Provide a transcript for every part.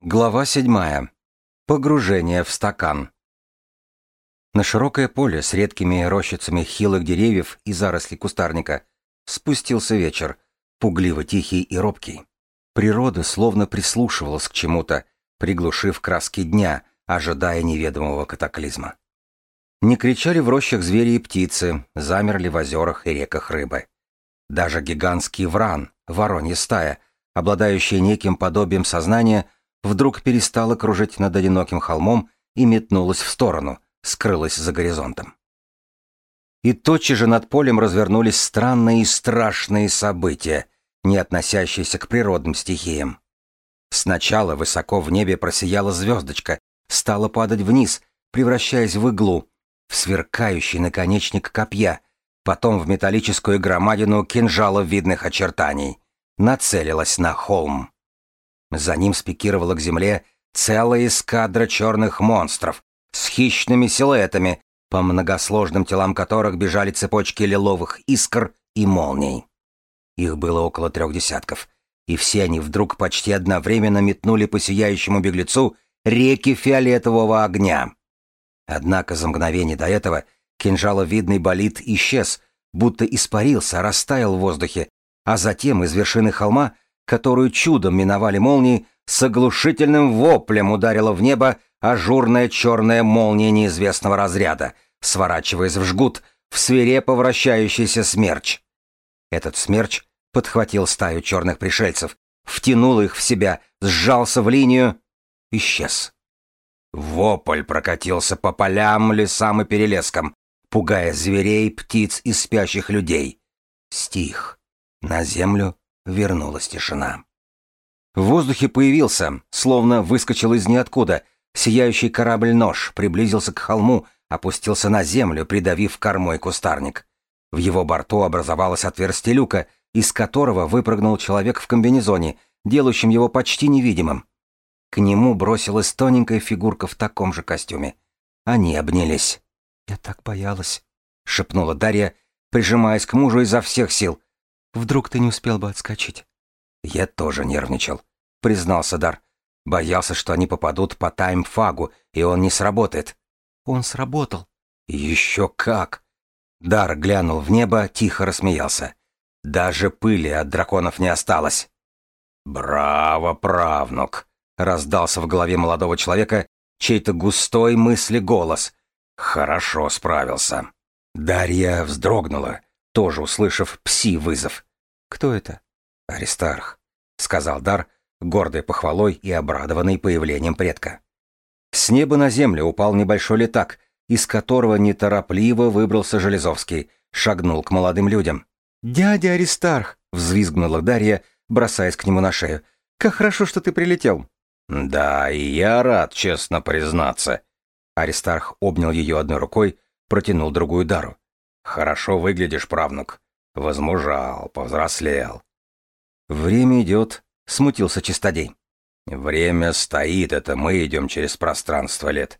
Глава седьмая. Погружение в стакан. На широкое поле с редкими рощицами хилых деревьев и зарослей кустарника спустился вечер, пугливо тихий и робкий. Природа словно прислушивалась к чему-то, приглушив краски дня, ожидая неведомого катаклизма. Не кричали в рощах звери и птицы, замерли в озерах и реках рыбы. Даже гигантский вран, воронья стая, обладающая неким подобием сознания, вдруг перестала кружить над одиноким холмом и метнулась в сторону, скрылась за горизонтом. И тотчас же над полем развернулись странные и страшные события, не относящиеся к природным стихиям. Сначала высоко в небе просияла звездочка, стала падать вниз, превращаясь в иглу, в сверкающий наконечник копья, потом в металлическую громадину кинжала видных очертаний. Нацелилась на холм. За ним спикировала к земле целая эскадра черных монстров с хищными силуэтами, по многосложным телам которых бежали цепочки лиловых искр и молний. Их было около трех десятков, и все они вдруг почти одновременно метнули по сияющему беглецу реки фиолетового огня. Однако за мгновение до этого кинжаловидный болид исчез, будто испарился, растаял в воздухе, а затем из вершины холма которую чудом миновали молнии, с оглушительным воплем ударила в небо ажурная черная молния неизвестного разряда, сворачиваясь в жгут в свирепо вращающийся смерч. Этот смерч подхватил стаю черных пришельцев, втянул их в себя, сжался в линию, исчез. Вопль прокатился по полям, лесам и перелескам, пугая зверей, птиц и спящих людей. Стих. На землю вернулась тишина. В воздухе появился, словно выскочил из ниоткуда, сияющий корабль-нож, приблизился к холму, опустился на землю, придавив кормой кустарник. В его борту образовалось отверстие люка, из которого выпрыгнул человек в комбинезоне, делающем его почти невидимым. К нему бросилась тоненькая фигурка в таком же костюме. Они обнялись. «Я так боялась», — шепнула Дарья, прижимаясь к мужу изо всех сил. Вдруг ты не успел бы отскочить?» «Я тоже нервничал», — признался Дар. «Боялся, что они попадут по таймфагу, и он не сработает». «Он сработал». «Еще как!» Дар глянул в небо, тихо рассмеялся. «Даже пыли от драконов не осталось». «Браво, правнук!» — раздался в голове молодого человека чей-то густой мысли голос. «Хорошо справился». Дарья вздрогнула тоже услышав пси-вызов. «Кто это?» «Аристарх», — сказал Дар, гордой похвалой и обрадованный появлением предка. С неба на землю упал небольшой летак, из которого неторопливо выбрался Железовский, шагнул к молодым людям. «Дядя Аристарх!» — взвизгнула Дарья, бросаясь к нему на шею. «Как хорошо, что ты прилетел!» «Да, и я рад, честно признаться!» Аристарх обнял ее одной рукой, протянул другую Дару. Хорошо выглядишь, правнук. Возмужал, повзрослел. Время идет, смутился чистодей. Время стоит, это мы идем через пространство лет.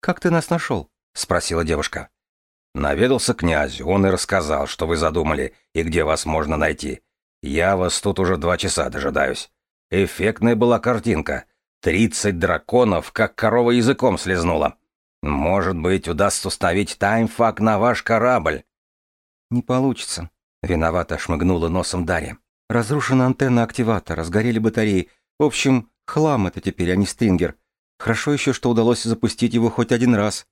Как ты нас нашел? Спросила девушка. Наведался князь, он и рассказал, что вы задумали и где вас можно найти. Я вас тут уже два часа дожидаюсь. Эффектная была картинка. Тридцать драконов, как корова языком слезнула. Может быть, удастся установить таймфак на ваш корабль. Не получится. Виновато шмыгнула носом Дарья. Разрушена антенна активатора, сгорели батареи. В общем, хлам это теперь, а не стрингер. Хорошо еще, что удалось запустить его хоть один раз.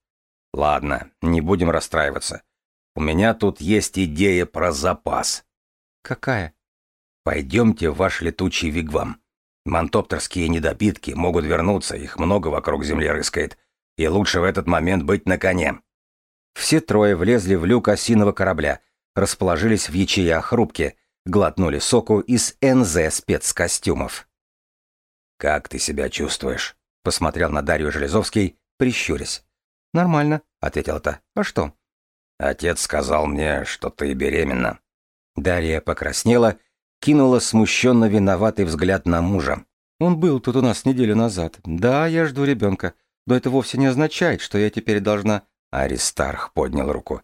Ладно, не будем расстраиваться. У меня тут есть идея про запас. Какая? Пойдемте в ваш летучий вигвам. Мантоптерские недобитки могут вернуться, их много вокруг земли рыскает и лучше в этот момент быть на коне. Все трое влезли в люк осиного корабля, расположились в ячеях рубки, глотнули соку из НЗ спецкостюмов. «Как ты себя чувствуешь?» — посмотрел на Дарью Железовский, прищурясь. «Нормально», — ответила та. «А что?» «Отец сказал мне, что ты беременна». Дарья покраснела, кинула смущенно виноватый взгляд на мужа. «Он был тут у нас неделю назад. Да, я жду ребенка. Но это вовсе не означает, что я теперь должна...» Аристарх поднял руку.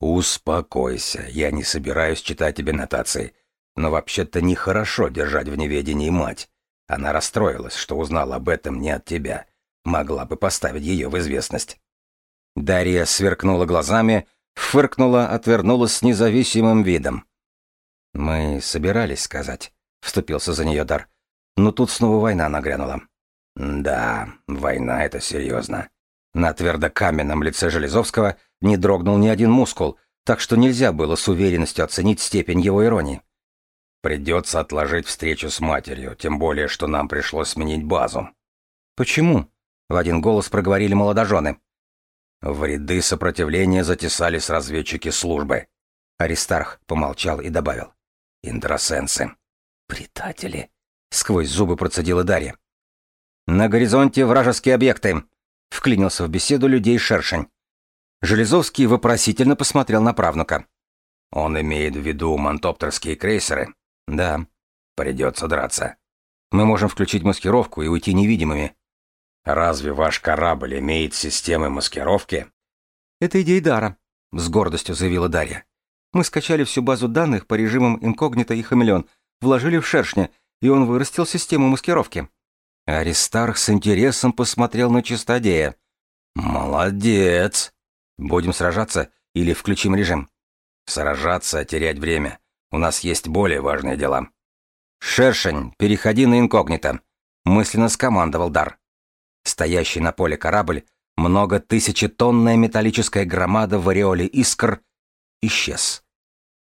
«Успокойся, я не собираюсь читать тебе нотации. Но вообще-то нехорошо держать в неведении мать. Она расстроилась, что узнала об этом не от тебя. Могла бы поставить ее в известность. Дарья сверкнула глазами, фыркнула, отвернулась с независимым видом. «Мы собирались сказать», — вступился за нее Дар. «Но тут снова война нагрянула». «Да, война — это серьезно». На твердокаменном лице Железовского не дрогнул ни один мускул, так что нельзя было с уверенностью оценить степень его иронии. «Придется отложить встречу с матерью, тем более, что нам пришлось сменить базу». «Почему?» — в один голос проговорили молодожены. В ряды сопротивления затесались разведчики службы. Аристарх помолчал и добавил. «Индросенсы». «Предатели», — сквозь зубы процедила Дарья. «На горизонте вражеские объекты», — вклинился в беседу людей шершень. Железовский вопросительно посмотрел на правнука. «Он имеет в виду мантоптерские крейсеры?» «Да». «Придется драться. Мы можем включить маскировку и уйти невидимыми». «Разве ваш корабль имеет системы маскировки?» «Это идея Дара», — с гордостью заявила Дарья. «Мы скачали всю базу данных по режимам инкогнито и хамелеон, вложили в шершня, и он вырастил систему маскировки». Аристарх с интересом посмотрел на чистодея. «Молодец!» «Будем сражаться или включим режим?» «Сражаться, терять время. У нас есть более важные дела». «Шершень, переходи на инкогнито», — мысленно скомандовал Дар. Стоящий на поле корабль, много тысячетонная металлическая громада в ореоле искр, исчез.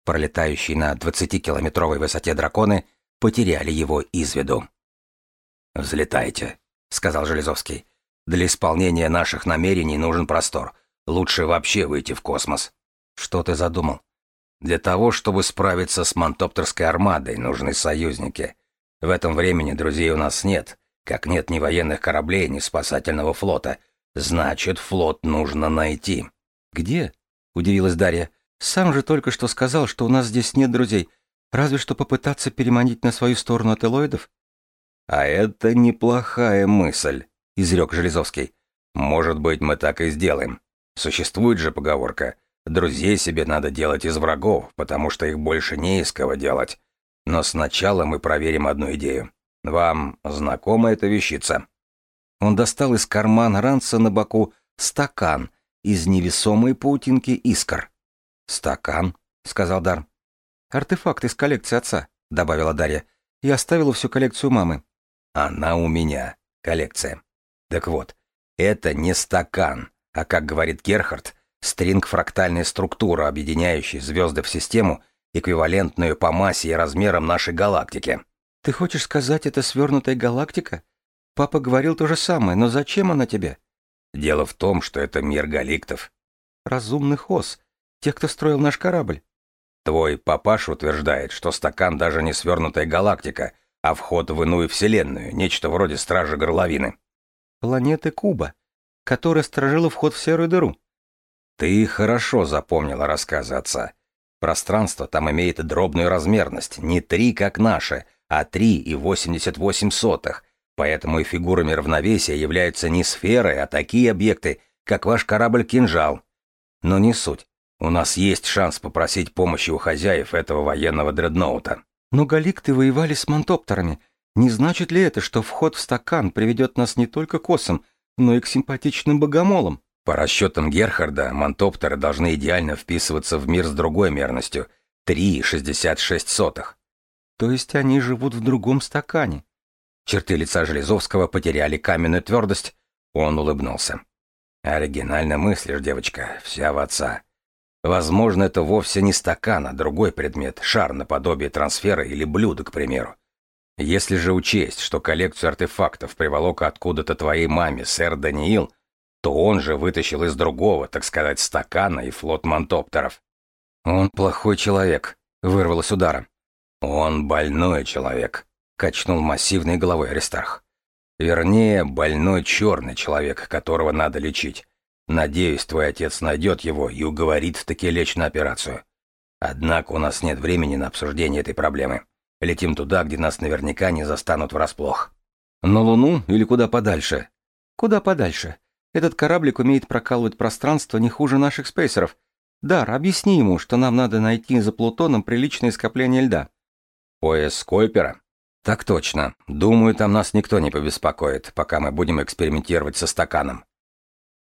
Пролетающие на 20-километровой высоте драконы потеряли его из виду. «Взлетайте», — сказал Железовский. «Для исполнения наших намерений нужен простор. Лучше вообще выйти в космос. Что ты задумал? Для того, чтобы справиться с мантоптерской армадой, нужны союзники. В этом времени друзей у нас нет, как нет ни военных кораблей, ни спасательного флота. Значит, флот нужно найти. Где? Удивилась Дарья. Сам же только что сказал, что у нас здесь нет друзей. Разве что попытаться переманить на свою сторону ателоидов? А это неплохая мысль, изрек Железовский. Может быть, мы так и сделаем. Существует же поговорка «друзей себе надо делать из врагов, потому что их больше не из кого делать». Но сначала мы проверим одну идею. Вам знакома эта вещица?» Он достал из кармана ранца на боку стакан из невесомой паутинки искр. «Стакан?» — сказал Дар. «Артефакт из коллекции отца», — добавила Дарья. «Я оставила всю коллекцию мамы». «Она у меня. Коллекция. Так вот, это не стакан, а, как говорит Герхард, стринг-фрактальная структура, объединяющая звезды в систему, эквивалентную по массе и размерам нашей галактики. Ты хочешь сказать, это свернутая галактика? Папа говорил то же самое, но зачем она тебе? Дело в том, что это мир галиктов. Разумных ос, тех, кто строил наш корабль. Твой папаш утверждает, что стакан даже не свернутая галактика, а вход в иную вселенную, нечто вроде стражи горловины. Планеты Куба которая сторожила вход в серую дыру. Ты хорошо запомнила рассказы отца. Пространство там имеет дробную размерность, не три, как наше, а три и восемьдесят восемь сотых, поэтому и фигурами равновесия являются не сферы, а такие объекты, как ваш корабль «Кинжал». Но не суть. У нас есть шанс попросить помощи у хозяев этого военного дредноута. Но галикты воевали с мантоптерами. Не значит ли это, что вход в стакан приведет нас не только к осам, но и к симпатичным богомолам. По расчетам Герхарда, мантоптеры должны идеально вписываться в мир с другой мерностью — 3,66. То есть они живут в другом стакане. Черты лица Железовского потеряли каменную твердость. Он улыбнулся. Оригинально мыслишь, девочка, вся в отца. Возможно, это вовсе не стакан, а другой предмет, шар наподобие трансфера или блюда, к примеру. Если же учесть, что коллекцию артефактов приволок откуда-то твоей маме сэр Даниил, то он же вытащил из другого, так сказать, стакана и флот мантоптеров. Он плохой человек, вырвалось удара. Он больной человек, качнул массивной головой Аристарх. Вернее, больной черный человек, которого надо лечить. Надеюсь, твой отец найдет его и уговорит таки лечь на операцию. Однако у нас нет времени на обсуждение этой проблемы. Летим туда, где нас наверняка не застанут врасплох. На Луну или куда подальше? Куда подальше? Этот кораблик умеет прокалывать пространство не хуже наших спейсеров. Дар, объясни ему, что нам надо найти за Плутоном приличное скопление льда. Пояс Койпера? Так точно. Думаю, там нас никто не побеспокоит, пока мы будем экспериментировать со стаканом.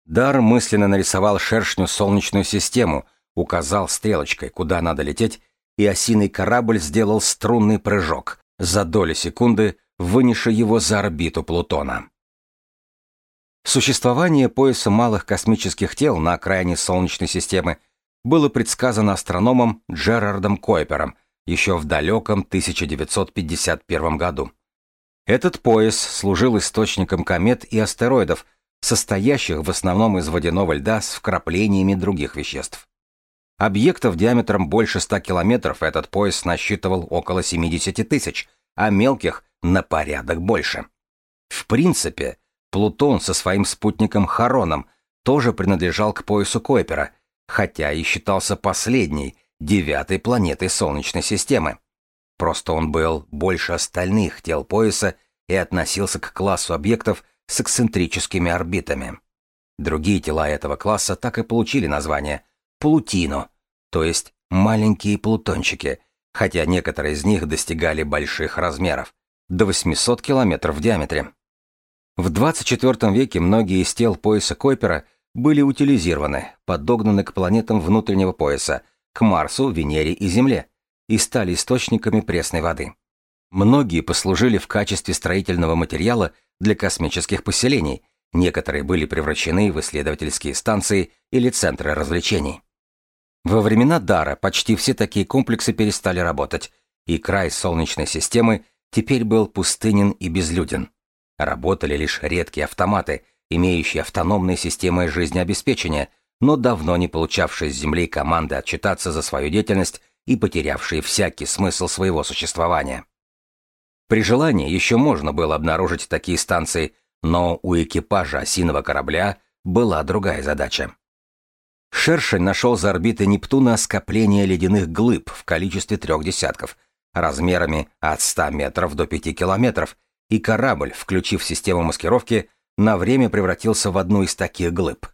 Дар мысленно нарисовал шершню солнечную систему, указал стрелочкой, куда надо лететь, и осиный корабль сделал струнный прыжок, за доли секунды вынесший его за орбиту Плутона. Существование пояса малых космических тел на окраине Солнечной системы было предсказано астрономом Джерардом Койпером еще в далеком 1951 году. Этот пояс служил источником комет и астероидов, состоящих в основном из водяного льда с вкраплениями других веществ. Объектов диаметром больше 100 километров этот пояс насчитывал около 70 тысяч, а мелких – на порядок больше. В принципе, Плутон со своим спутником Хароном тоже принадлежал к поясу Койпера, хотя и считался последней, девятой планетой Солнечной системы. Просто он был больше остальных тел пояса и относился к классу объектов с эксцентрическими орбитами. Другие тела этого класса так и получили название Плутино, то есть маленькие плутончики, хотя некоторые из них достигали больших размеров, до 800 километров в диаметре. В 24 веке многие из тел пояса Койпера были утилизированы, подогнаны к планетам внутреннего пояса, к Марсу, Венере и Земле, и стали источниками пресной воды. Многие послужили в качестве строительного материала для космических поселений, некоторые были превращены в исследовательские станции или центры развлечений. Во времена Дара почти все такие комплексы перестали работать, и край Солнечной системы теперь был пустынен и безлюден. Работали лишь редкие автоматы, имеющие автономные системы жизнеобеспечения, но давно не получавшие с Земли команды отчитаться за свою деятельность и потерявшие всякий смысл своего существования. При желании еще можно было обнаружить такие станции, но у экипажа осиного корабля была другая задача. Шершень нашел за орбитой Нептуна скопление ледяных глыб в количестве трех десятков, размерами от 100 метров до 5 километров, и корабль, включив систему маскировки, на время превратился в одну из таких глыб.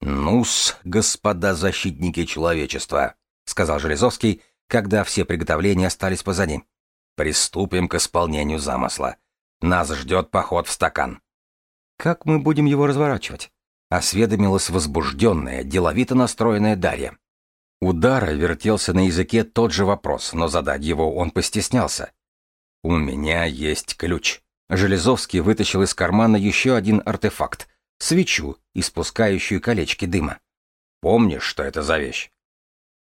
«Ну-с, господа защитники человечества», — сказал Железовский, когда все приготовления остались позади. «Приступим к исполнению замысла. Нас ждет поход в стакан». «Как мы будем его разворачивать?» — осведомилась возбужденная, деловито настроенная Дарья. У Дара вертелся на языке тот же вопрос, но задать его он постеснялся. «У меня есть ключ». Железовский вытащил из кармана еще один артефакт — свечу, испускающую колечки дыма. «Помнишь, что это за вещь?»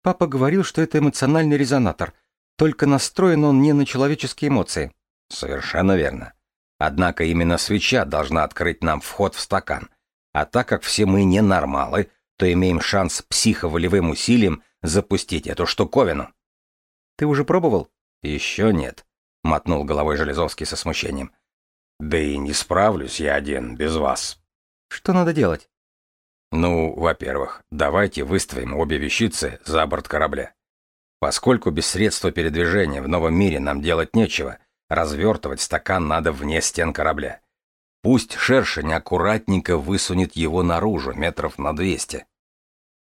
Папа говорил, что это эмоциональный резонатор, только настроен он не на человеческие эмоции. Совершенно верно. Однако именно свеча должна открыть нам вход в стакан. А так как все мы ненормалы, то имеем шанс психоволевым усилием запустить эту штуковину. Ты уже пробовал? Еще нет, мотнул головой Железовский со смущением. Да и не справлюсь я один, без вас. Что надо делать? Ну, во-первых, давайте выставим обе вещицы за борт корабля. Поскольку без средства передвижения в новом мире нам делать нечего, развертывать стакан надо вне стен корабля. Пусть шершень аккуратненько высунет его наружу метров на двести.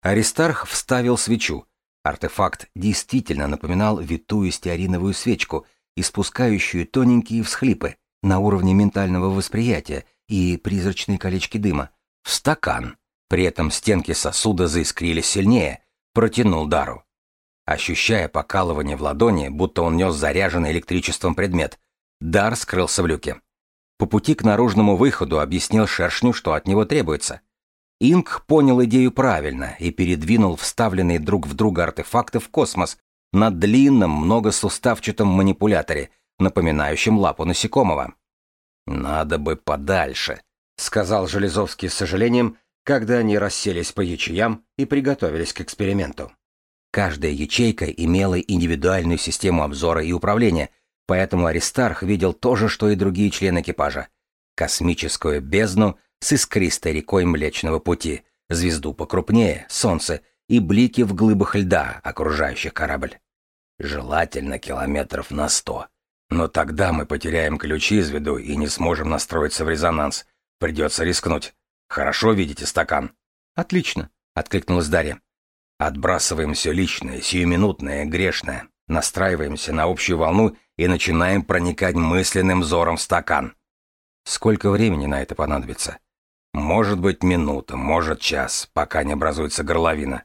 Аристарх вставил свечу. Артефакт действительно напоминал витую стеариновую свечку, испускающую тоненькие всхлипы на уровне ментального восприятия и призрачные колечки дыма. В стакан. При этом стенки сосуда заискрились сильнее. Протянул Дару. Ощущая покалывание в ладони, будто он нес заряженный электричеством предмет, Дар скрылся в люке. По пути к наружному выходу объяснил шершню, что от него требуется. Инг понял идею правильно и передвинул вставленные друг в друга артефакты в космос на длинном многосуставчатом манипуляторе, напоминающем лапу насекомого. «Надо бы подальше», — сказал Железовский с сожалением, когда они расселись по ячеям и приготовились к эксперименту. Каждая ячейка имела индивидуальную систему обзора и управления, поэтому Аристарх видел то же, что и другие члены экипажа. Космическую бездну — с искристой рекой Млечного Пути, звезду покрупнее, солнце и блики в глыбах льда, окружающих корабль. Желательно километров на сто. Но тогда мы потеряем ключи из виду и не сможем настроиться в резонанс. Придется рискнуть. Хорошо видите стакан? Отлично, откликнулась Дарья. Отбрасываем все личное, сиюминутное, грешное. Настраиваемся на общую волну и начинаем проникать мысленным взором в стакан. Сколько времени на это понадобится? Может быть, минута, может, час, пока не образуется горловина.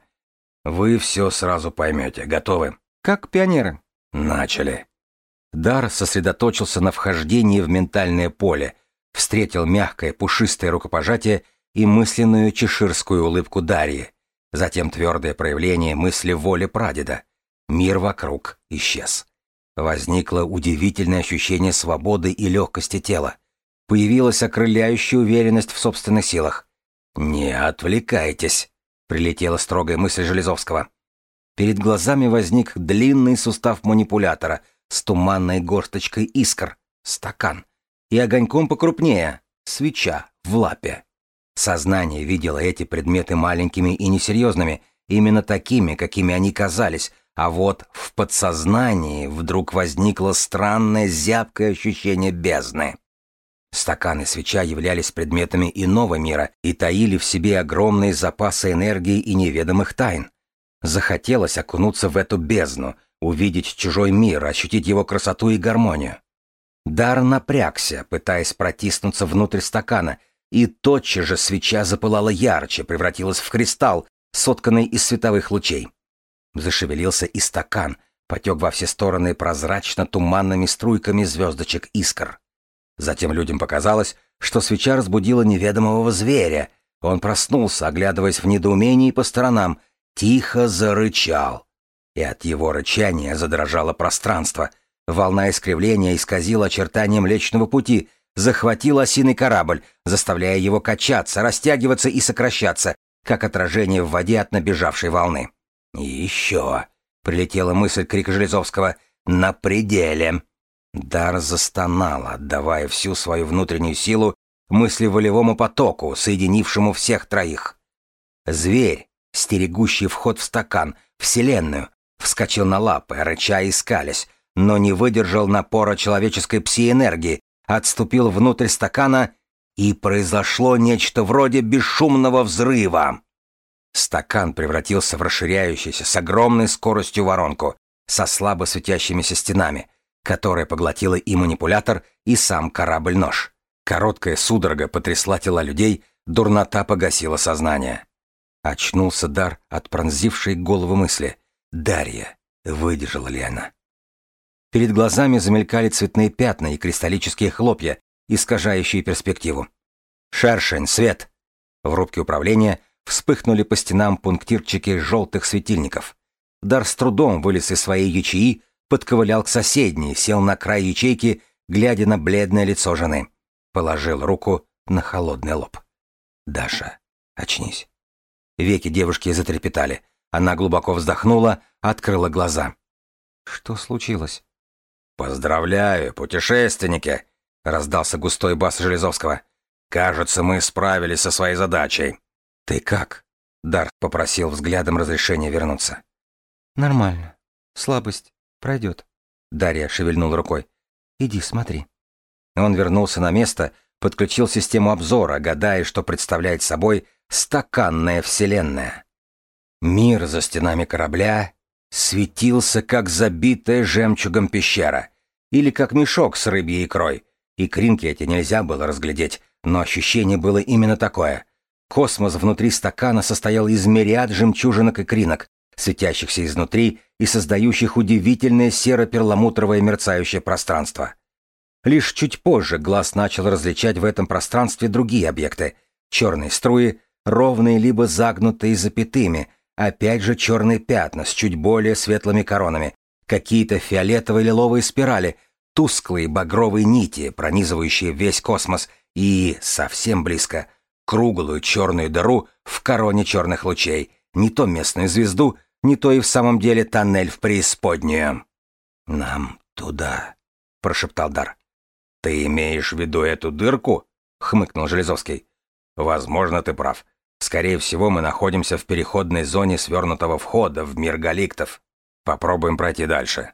Вы все сразу поймете. Готовы? Как пионеры. Начали. Дар сосредоточился на вхождении в ментальное поле, встретил мягкое пушистое рукопожатие и мысленную чеширскую улыбку Дарьи, затем твердое проявление мысли воли прадеда. Мир вокруг исчез. Возникло удивительное ощущение свободы и легкости тела. Появилась окрыляющая уверенность в собственных силах. «Не отвлекайтесь», — прилетела строгая мысль Железовского. Перед глазами возник длинный сустав манипулятора с туманной горсточкой искр, стакан, и огоньком покрупнее, свеча в лапе. Сознание видело эти предметы маленькими и несерьезными, именно такими, какими они казались, а вот в подсознании вдруг возникло странное зябкое ощущение бездны. Стакан и свеча являлись предметами иного мира и таили в себе огромные запасы энергии и неведомых тайн. Захотелось окунуться в эту бездну, увидеть чужой мир, ощутить его красоту и гармонию. Дар напрягся, пытаясь протиснуться внутрь стакана, и тотчас же свеча запылала ярче, превратилась в кристалл, сотканный из световых лучей. Зашевелился и стакан, потек во все стороны прозрачно-туманными струйками звездочек искр. Затем людям показалось, что свеча разбудила неведомого зверя. Он проснулся, оглядываясь в недоумении по сторонам, тихо зарычал. И от его рычания задрожало пространство. Волна искривления исказила очертания Млечного Пути, захватил осиный корабль, заставляя его качаться, растягиваться и сокращаться, как отражение в воде от набежавшей волны. Еще, прилетела мысль крика Железовского, на пределе. Дар застонал, отдавая всю свою внутреннюю силу мыслеволевому потоку, соединившему всех троих. Зверь, стерегущий вход в стакан, вселенную, вскочил на лапы, рыча и скалясь, но не выдержал напора человеческой пси-энергии, отступил внутрь стакана, и произошло нечто вроде бесшумного взрыва. Стакан превратился в расширяющийся с огромной скоростью воронку, со слабо светящимися стенами, которая поглотила и манипулятор, и сам корабль-нож. Короткая судорога потрясла тела людей, дурнота погасила сознание. Очнулся дар от пронзившей голову мысли. Дарья, выдержала ли она? Перед глазами замелькали цветные пятна и кристаллические хлопья, искажающие перспективу. «Шершень, свет!» В рубке управления вспыхнули по стенам пунктирчики желтых светильников. Дар с трудом вылез из своей ячеи, подковылял к соседней, сел на край ячейки, глядя на бледное лицо жены. Положил руку на холодный лоб. «Даша, очнись». Веки девушки затрепетали. Она глубоко вздохнула, открыла глаза. «Что случилось?» «Поздравляю, путешественники!» — раздался густой бас Железовского. «Кажется, мы справились со своей задачей». «Ты как?» — Дарт попросил взглядом разрешения вернуться. «Нормально. Слабость пройдет». Дарья шевельнул рукой. «Иди, смотри». Он вернулся на место, подключил систему обзора, гадая, что представляет собой стаканная вселенная. Мир за стенами корабля светился, как забитая жемчугом пещера, или как мешок с рыбьей икрой. Кринки эти нельзя было разглядеть, но ощущение было именно такое. Космос внутри стакана состоял из мириад жемчужинок и кринок, светящихся изнутри и создающих удивительное серо-перламутровое мерцающее пространство. Лишь чуть позже глаз начал различать в этом пространстве другие объекты. Черные струи, ровные либо загнутые запятыми, Опять же черные пятна с чуть более светлыми коронами, какие-то фиолетовые лиловые спирали, тусклые багровые нити, пронизывающие весь космос, и, совсем близко, круглую черную дыру в короне черных лучей, не то местную звезду, не то и в самом деле тоннель в преисподнюю. «Нам туда», — прошептал Дар. «Ты имеешь в виду эту дырку?» — хмыкнул Железовский. «Возможно, ты прав. Скорее всего, мы находимся в переходной зоне свернутого входа в мир галиктов. Попробуем пройти дальше.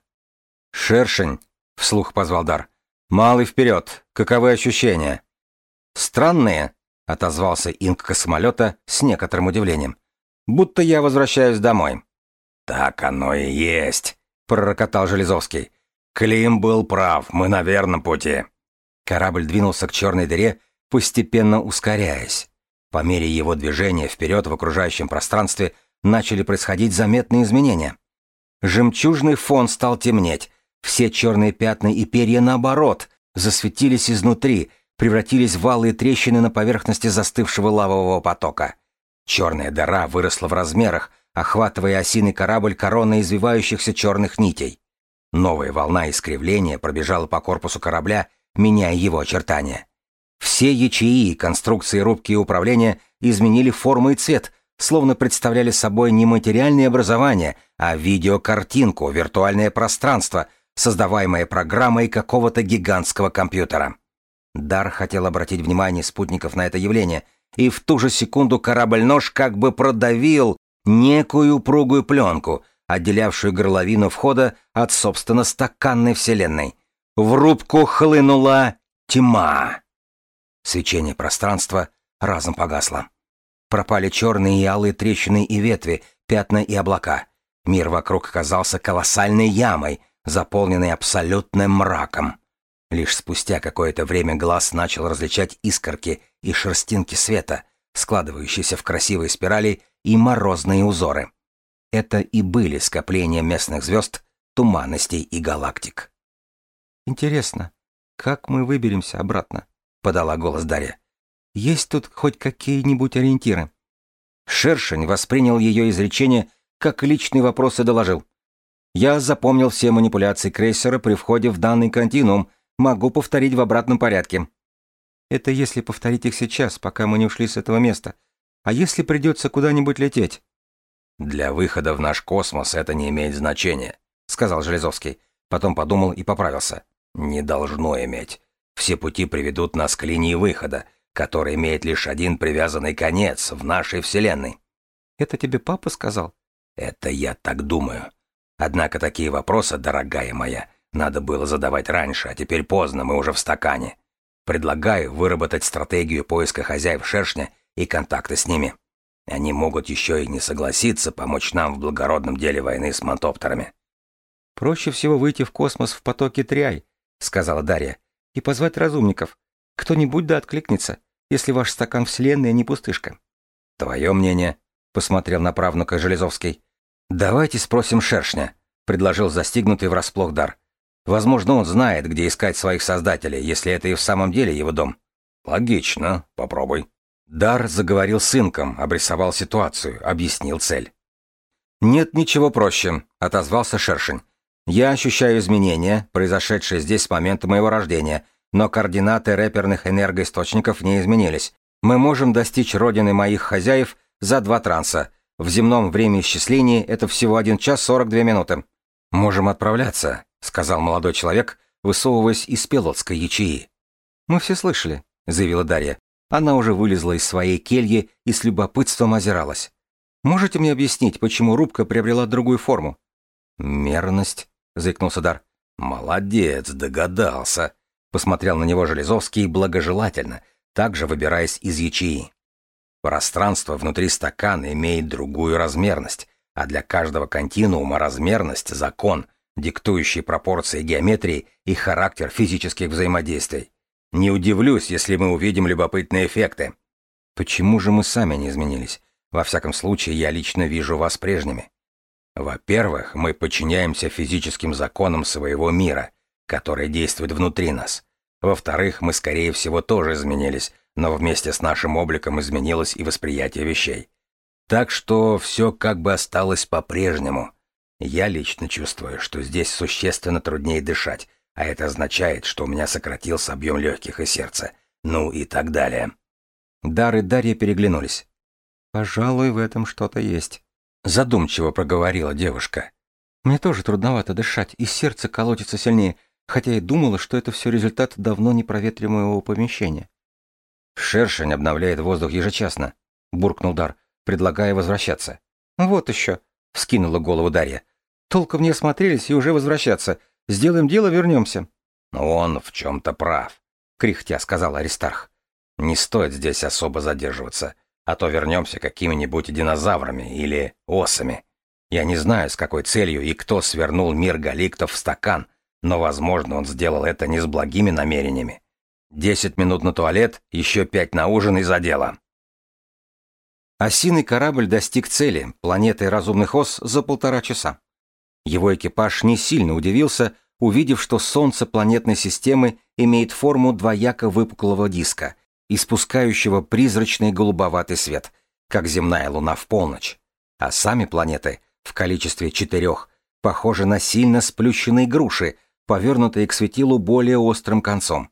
«Шершень!» — вслух позвал Дар. «Малый вперед! Каковы ощущения?» «Странные!» — отозвался инк космолета с некоторым удивлением. «Будто я возвращаюсь домой». «Так оно и есть!» — пророкотал Железовский. Клим был прав, мы на верном пути. Корабль двинулся к черной дыре, постепенно ускоряясь. По мере его движения вперед в окружающем пространстве начали происходить заметные изменения. Жемчужный фон стал темнеть, все черные пятна и перья, наоборот, засветились изнутри, превратились в валые трещины на поверхности застывшего лавового потока. Черная дыра выросла в размерах, охватывая осиный корабль короной извивающихся черных нитей. Новая волна искривления пробежала по корпусу корабля, меняя его очертания. Все ячеи, конструкции рубки и управления изменили форму и цвет, словно представляли собой не материальное образование, а видеокартинку, виртуальное пространство, создаваемое программой какого-то гигантского компьютера. Дар хотел обратить внимание спутников на это явление, и в ту же секунду корабль-нож как бы продавил некую упругую пленку, отделявшую горловину входа от, собственно, стаканной вселенной. В рубку хлынула тьма. Свечение пространства разом погасло. Пропали черные и алые трещины и ветви, пятна и облака. Мир вокруг казался колоссальной ямой, заполненной абсолютным мраком. Лишь спустя какое-то время глаз начал различать искорки и шерстинки света, складывающиеся в красивые спирали и морозные узоры. Это и были скопления местных звезд, туманностей и галактик. «Интересно, как мы выберемся обратно?» — подала голос Дарья. «Есть тут хоть какие-нибудь ориентиры?» Шершень воспринял ее изречение как личный вопрос и доложил. «Я запомнил все манипуляции крейсера при входе в данный континуум, могу повторить в обратном порядке». «Это если повторить их сейчас, пока мы не ушли с этого места. А если придется куда-нибудь лететь?» «Для выхода в наш космос это не имеет значения», — сказал Железовский. Потом подумал и поправился. «Не должно иметь. Все пути приведут нас к линии выхода, которая имеет лишь один привязанный конец в нашей Вселенной». «Это тебе папа сказал?» «Это я так думаю. Однако такие вопросы, дорогая моя, надо было задавать раньше, а теперь поздно, мы уже в стакане. Предлагаю выработать стратегию поиска хозяев шершня и контакта с ними. Они могут еще и не согласиться помочь нам в благородном деле войны с монтоптерами. «Проще всего выйти в космос в потоке Триай», — сказала Дарья, — «и позвать разумников. Кто-нибудь да откликнется, если ваш стакан вселенной не пустышка». «Твое мнение?» — посмотрел на правнука Железовский. «Давайте спросим шершня», — предложил застигнутый врасплох Дар. «Возможно, он знает, где искать своих создателей, если это и в самом деле его дом». «Логично. Попробуй». Дар заговорил с инком, обрисовал ситуацию, объяснил цель. «Нет ничего проще», — отозвался Шершень. «Я ощущаю изменения, произошедшие здесь с момента моего рождения, но координаты рэперных энергоисточников не изменились. Мы можем достичь родины моих хозяев за два транса. В земном время исчисления это всего 1 час 42 минуты». «Можем отправляться», — сказал молодой человек, высовываясь из пилотской ячеи. «Мы все слышали», — заявила Дарья. Она уже вылезла из своей кельи и с любопытством озиралась. «Можете мне объяснить, почему рубка приобрела другую форму?» «Мерность», — заикнулся Дар. «Молодец, догадался», — посмотрел на него Железовский благожелательно, также выбираясь из ячеи. Пространство внутри стакана имеет другую размерность, а для каждого континуума размерность — закон, диктующий пропорции геометрии и характер физических взаимодействий. Не удивлюсь, если мы увидим любопытные эффекты. Почему же мы сами не изменились? Во всяком случае, я лично вижу вас прежними. Во-первых, мы подчиняемся физическим законам своего мира, которые действуют внутри нас. Во-вторых, мы, скорее всего, тоже изменились, но вместе с нашим обликом изменилось и восприятие вещей. Так что все как бы осталось по-прежнему. Я лично чувствую, что здесь существенно труднее дышать, а это означает, что у меня сократился объем легких и сердца. Ну и так далее. Дар и Дарья переглянулись. «Пожалуй, в этом что-то есть», — задумчиво проговорила девушка. «Мне тоже трудновато дышать, и сердце колотится сильнее, хотя и думала, что это все результат давно непроветриваемого помещения». «Шершень обновляет воздух ежечасно», — буркнул Дар, предлагая возвращаться. «Вот еще», — вскинула голову Дарья. «Толком не осмотрелись и уже возвращаться. Сделаем дело, вернемся». «Он в чем-то прав», — кряхтя сказал Аристарх. «Не стоит здесь особо задерживаться, а то вернемся какими-нибудь динозаврами или осами. Я не знаю, с какой целью и кто свернул мир галиктов в стакан, но, возможно, он сделал это не с благими намерениями. Десять минут на туалет, еще пять на ужин и за дело. Осиный корабль достиг цели, планеты разумных ос, за полтора часа. Его экипаж не сильно удивился, увидев, что Солнце планетной системы имеет форму двояко выпуклого диска, испускающего призрачный голубоватый свет, как земная Луна в полночь. А сами планеты, в количестве четырех, похожи на сильно сплющенные груши, повернутые к светилу более острым концом.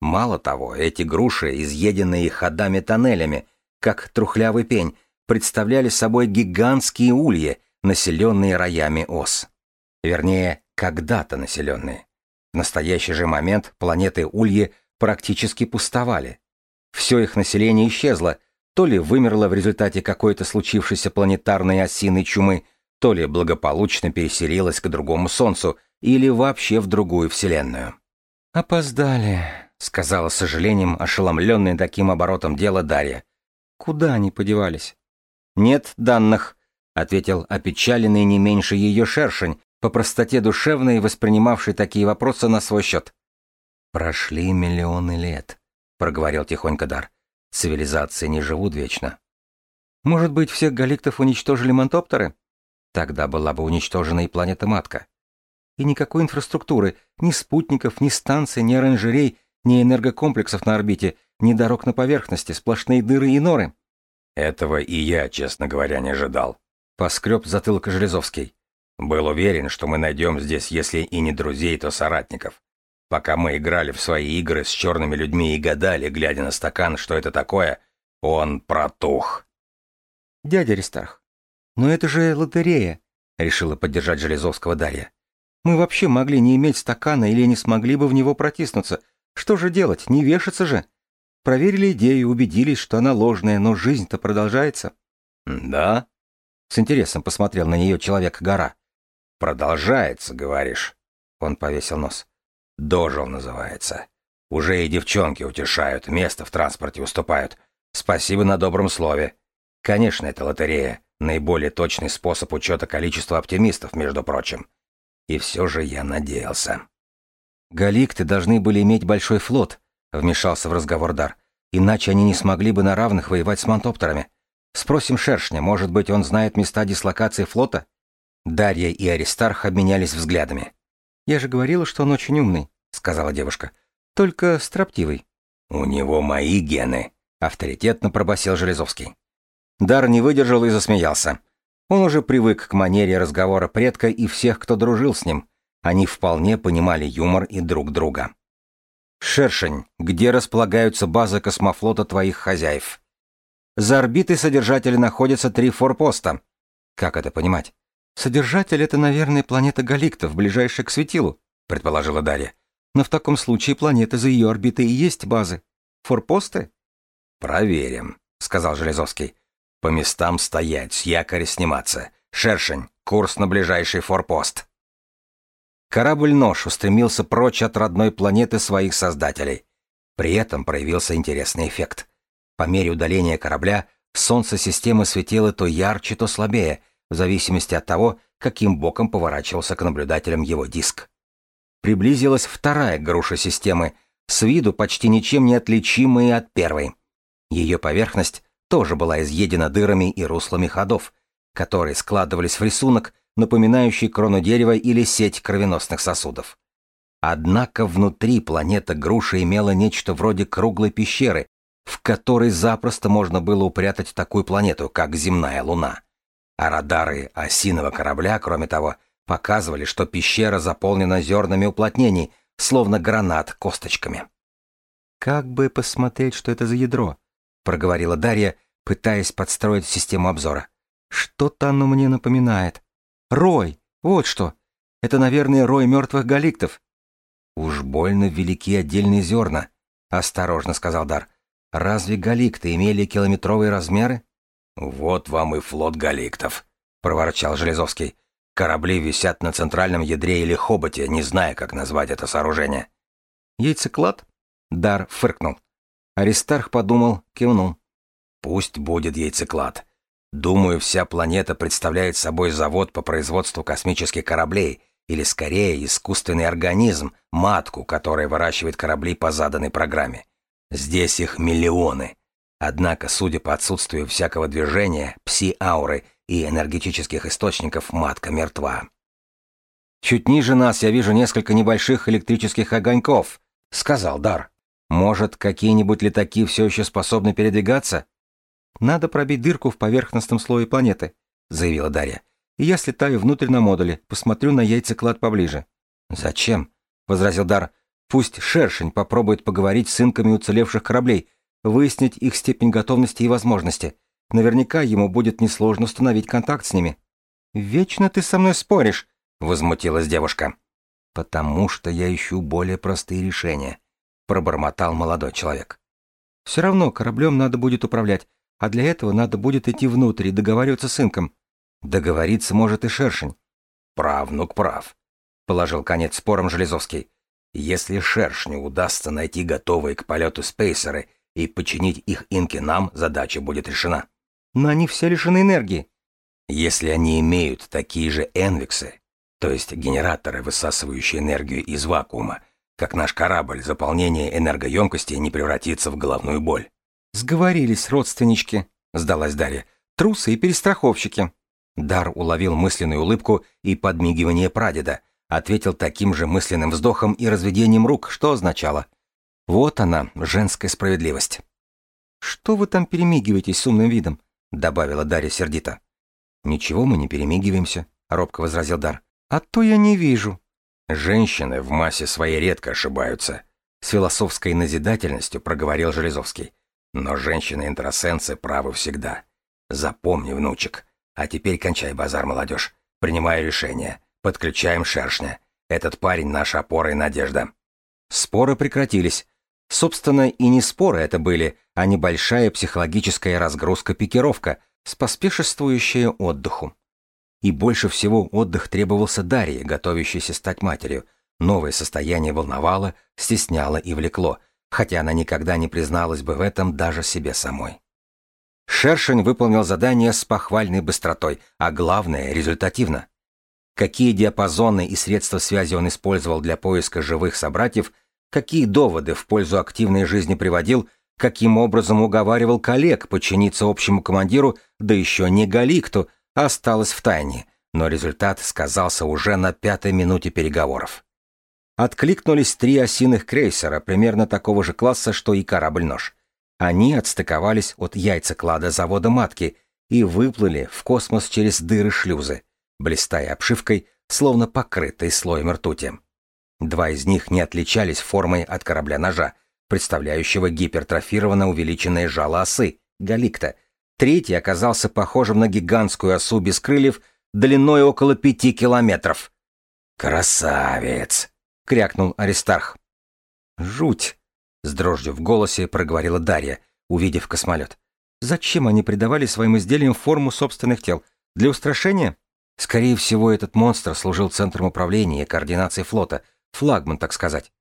Мало того, эти груши, изъеденные ходами-тоннелями, как трухлявый пень, представляли собой гигантские ульи, населенные роями ос. Вернее, когда-то населенные. В настоящий же момент планеты Ульи практически пустовали. Все их население исчезло, то ли вымерло в результате какой-то случившейся планетарной осиной чумы, то ли благополучно переселилось к другому Солнцу, или вообще в другую Вселенную. «Опоздали», — сказала с сожалением ошеломленная таким оборотом дела Дарья. «Куда они подевались?» «Нет данных», — ответил опечаленный не меньше ее шершень, по простоте душевной воспринимавший такие вопросы на свой счет. «Прошли миллионы лет», — проговорил тихонько Дар. «Цивилизации не живут вечно». «Может быть, всех галиктов уничтожили мантоптеры?» Тогда была бы уничтожена и планета-матка. И никакой инфраструктуры, ни спутников, ни станций, ни оранжерей, ни энергокомплексов на орбите, ни дорог на поверхности, сплошные дыры и норы. Этого и я, честно говоря, не ожидал. Поскреб затылок Железовский. Был уверен, что мы найдем здесь, если и не друзей, то соратников. Пока мы играли в свои игры с черными людьми и гадали, глядя на стакан, что это такое, он протух. «Дядя Аристарх, но это же лотерея», — решила поддержать Железовского Дарья. Мы вообще могли не иметь стакана или не смогли бы в него протиснуться. Что же делать? Не вешаться же. Проверили идею, убедились, что она ложная, но жизнь-то продолжается. Да? С интересом посмотрел на нее человек-гора. Продолжается, говоришь? Он повесил нос. Дожил называется. Уже и девчонки утешают, место в транспорте уступают. Спасибо на добром слове. Конечно, это лотерея. Наиболее точный способ учета количества оптимистов, между прочим. И все же я надеялся. «Галикты должны были иметь большой флот», — вмешался в разговор Дар. «Иначе они не смогли бы на равных воевать с мантоптерами. Спросим Шершня, может быть, он знает места дислокации флота?» Дарья и Аристарх обменялись взглядами. «Я же говорила, что он очень умный», — сказала девушка. «Только строптивый». «У него мои гены», — авторитетно пробасил Железовский. Дар не выдержал и засмеялся. Он уже привык к манере разговора предка и всех, кто дружил с ним. Они вполне понимали юмор и друг друга. «Шершень, где располагаются базы космофлота твоих хозяев?» «За орбитой содержателя находятся три форпоста». «Как это понимать?» «Содержатель — это, наверное, планета Галиктов, ближайшая к светилу», — предположила Дарья. «Но в таком случае планеты за ее орбитой и есть базы. Форпосты?» «Проверим», — сказал Железовский. По местам стоять, с якоря сниматься. Шершень, курс на ближайший форпост. Корабль-нож устремился прочь от родной планеты своих создателей. При этом проявился интересный эффект. По мере удаления корабля солнце системы светило то ярче, то слабее, в зависимости от того, каким боком поворачивался к наблюдателям его диск. Приблизилась вторая груша системы, с виду почти ничем не отличимая от первой. Ее поверхность тоже была изъедена дырами и руслами ходов, которые складывались в рисунок, напоминающий крону дерева или сеть кровеносных сосудов. Однако внутри планета груши имела нечто вроде круглой пещеры, в которой запросто можно было упрятать такую планету, как земная Луна. А радары осиного корабля, кроме того, показывали, что пещера заполнена зернами уплотнений, словно гранат косточками. «Как бы посмотреть, что это за ядро?» — проговорила Дарья, пытаясь подстроить систему обзора. «Что-то оно мне напоминает. Рой! Вот что! Это, наверное, рой мертвых галиктов». «Уж больно велики отдельные зерна», — осторожно сказал Дар. «Разве галикты имели километровые размеры?» «Вот вам и флот галиктов», — проворчал Железовский. «Корабли висят на центральном ядре или хоботе, не зная, как назвать это сооружение». «Яйцеклад?» — Дар фыркнул. Аристарх подумал, кивнул. Пусть будет яйцеклад. Думаю, вся планета представляет собой завод по производству космических кораблей, или скорее искусственный организм, матку, которая выращивает корабли по заданной программе. Здесь их миллионы. Однако, судя по отсутствию всякого движения, пси-ауры и энергетических источников, матка мертва. «Чуть ниже нас я вижу несколько небольших электрических огоньков», — сказал Дар. «Может, какие-нибудь летаки все еще способны передвигаться?» «Надо пробить дырку в поверхностном слое планеты», — заявила Дарья. «И я слетаю внутрь на модуле, посмотрю на яйцеклад поближе». «Зачем?» — возразил Дар. «Пусть Шершень попробует поговорить с инками уцелевших кораблей, выяснить их степень готовности и возможности. Наверняка ему будет несложно установить контакт с ними». «Вечно ты со мной споришь», — возмутилась девушка. «Потому что я ищу более простые решения», — пробормотал молодой человек. «Все равно кораблем надо будет управлять, а для этого надо будет идти внутрь и договариваться с инком. Договориться может и шершень. Правнук прав. Положил конец спорам Железовский. Если шершню удастся найти готовые к полету спейсеры и починить их инки нам, задача будет решена. Но они все лишены энергии. Если они имеют такие же энвиксы, то есть генераторы, высасывающие энергию из вакуума, как наш корабль, заполнение энергоемкости не превратится в головную боль. «Сговорились, родственнички», — сдалась Дарья. «Трусы и перестраховщики». Дар уловил мысленную улыбку и подмигивание прадеда, ответил таким же мысленным вздохом и разведением рук, что означало. «Вот она, женская справедливость». «Что вы там перемигиваетесь с умным видом?» — добавила Дарья сердито. «Ничего мы не перемигиваемся», — робко возразил Дар. «А то я не вижу». «Женщины в массе своей редко ошибаются», — с философской назидательностью проговорил Железовский. Но женщины-интросенсы правы всегда. Запомни, внучек. А теперь кончай базар, молодежь. Принимаю решение. Подключаем шершня. Этот парень — наша опора и надежда. Споры прекратились. Собственно, и не споры это были, а небольшая психологическая разгрузка-пикировка, споспешествующая отдыху. И больше всего отдых требовался Дарье, готовящейся стать матерью. Новое состояние волновало, стесняло и влекло — хотя она никогда не призналась бы в этом даже себе самой. Шершень выполнил задание с похвальной быстротой, а главное — результативно. Какие диапазоны и средства связи он использовал для поиска живых собратьев, какие доводы в пользу активной жизни приводил, каким образом уговаривал коллег подчиниться общему командиру, да еще не Галикту, осталось в тайне, но результат сказался уже на пятой минуте переговоров откликнулись три осиных крейсера примерно такого же класса, что и корабль-нож. Они отстыковались от яйцеклада завода матки и выплыли в космос через дыры шлюзы, блистая обшивкой, словно покрытой слоем ртути. Два из них не отличались формой от корабля-ножа, представляющего гипертрофированно увеличенное жало осы, галикта. Третий оказался похожим на гигантскую осу без крыльев длиной около пяти километров. «Красавец!» крякнул Аристарх. «Жуть!» — с дрожью в голосе проговорила Дарья, увидев космолет. «Зачем они придавали своим изделиям форму собственных тел? Для устрашения?» Скорее всего, этот монстр служил центром управления и координации флота, флагман, так сказать.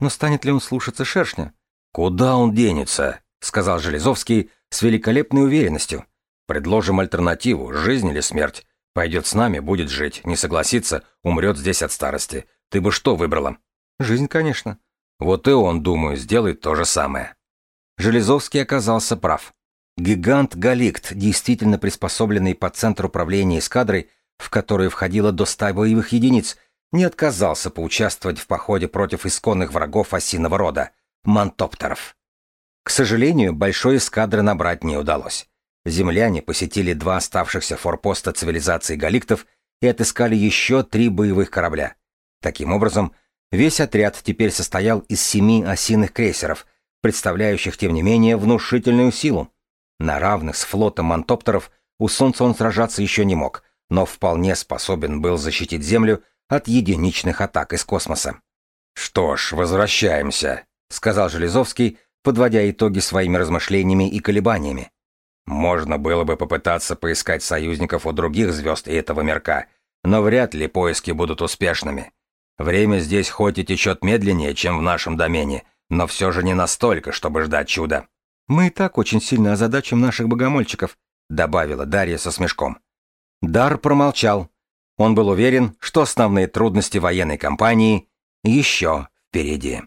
Но станет ли он слушаться шершня? «Куда он денется?» — сказал Железовский с великолепной уверенностью. «Предложим альтернативу, жизнь или смерть. Пойдет с нами, будет жить, не согласится, умрет здесь от старости. Ты бы что выбрала? Жизнь, конечно. Вот и он, думаю, сделает то же самое. Железовский оказался прав. Гигант Галикт, действительно приспособленный под центр управления эскадрой, в которую входило до ста боевых единиц, не отказался поучаствовать в походе против исконных врагов осиного рода — мантоптеров. К сожалению, большой эскадры набрать не удалось. Земляне посетили два оставшихся форпоста цивилизации галиктов и отыскали еще три боевых корабля — Таким образом, весь отряд теперь состоял из семи осиных крейсеров, представляющих, тем не менее, внушительную силу. На равных с флотом мантоптеров у Солнца он сражаться еще не мог, но вполне способен был защитить Землю от единичных атак из космоса. «Что ж, возвращаемся», — сказал Железовский, подводя итоги своими размышлениями и колебаниями. «Можно было бы попытаться поискать союзников у других звезд этого мирка, но вряд ли поиски будут успешными. Время здесь хоть и течет медленнее, чем в нашем домене, но все же не настолько, чтобы ждать чуда. Мы и так очень сильно озадачим наших богомольчиков, добавила Дарья со смешком. Дар промолчал. Он был уверен, что основные трудности военной кампании еще впереди.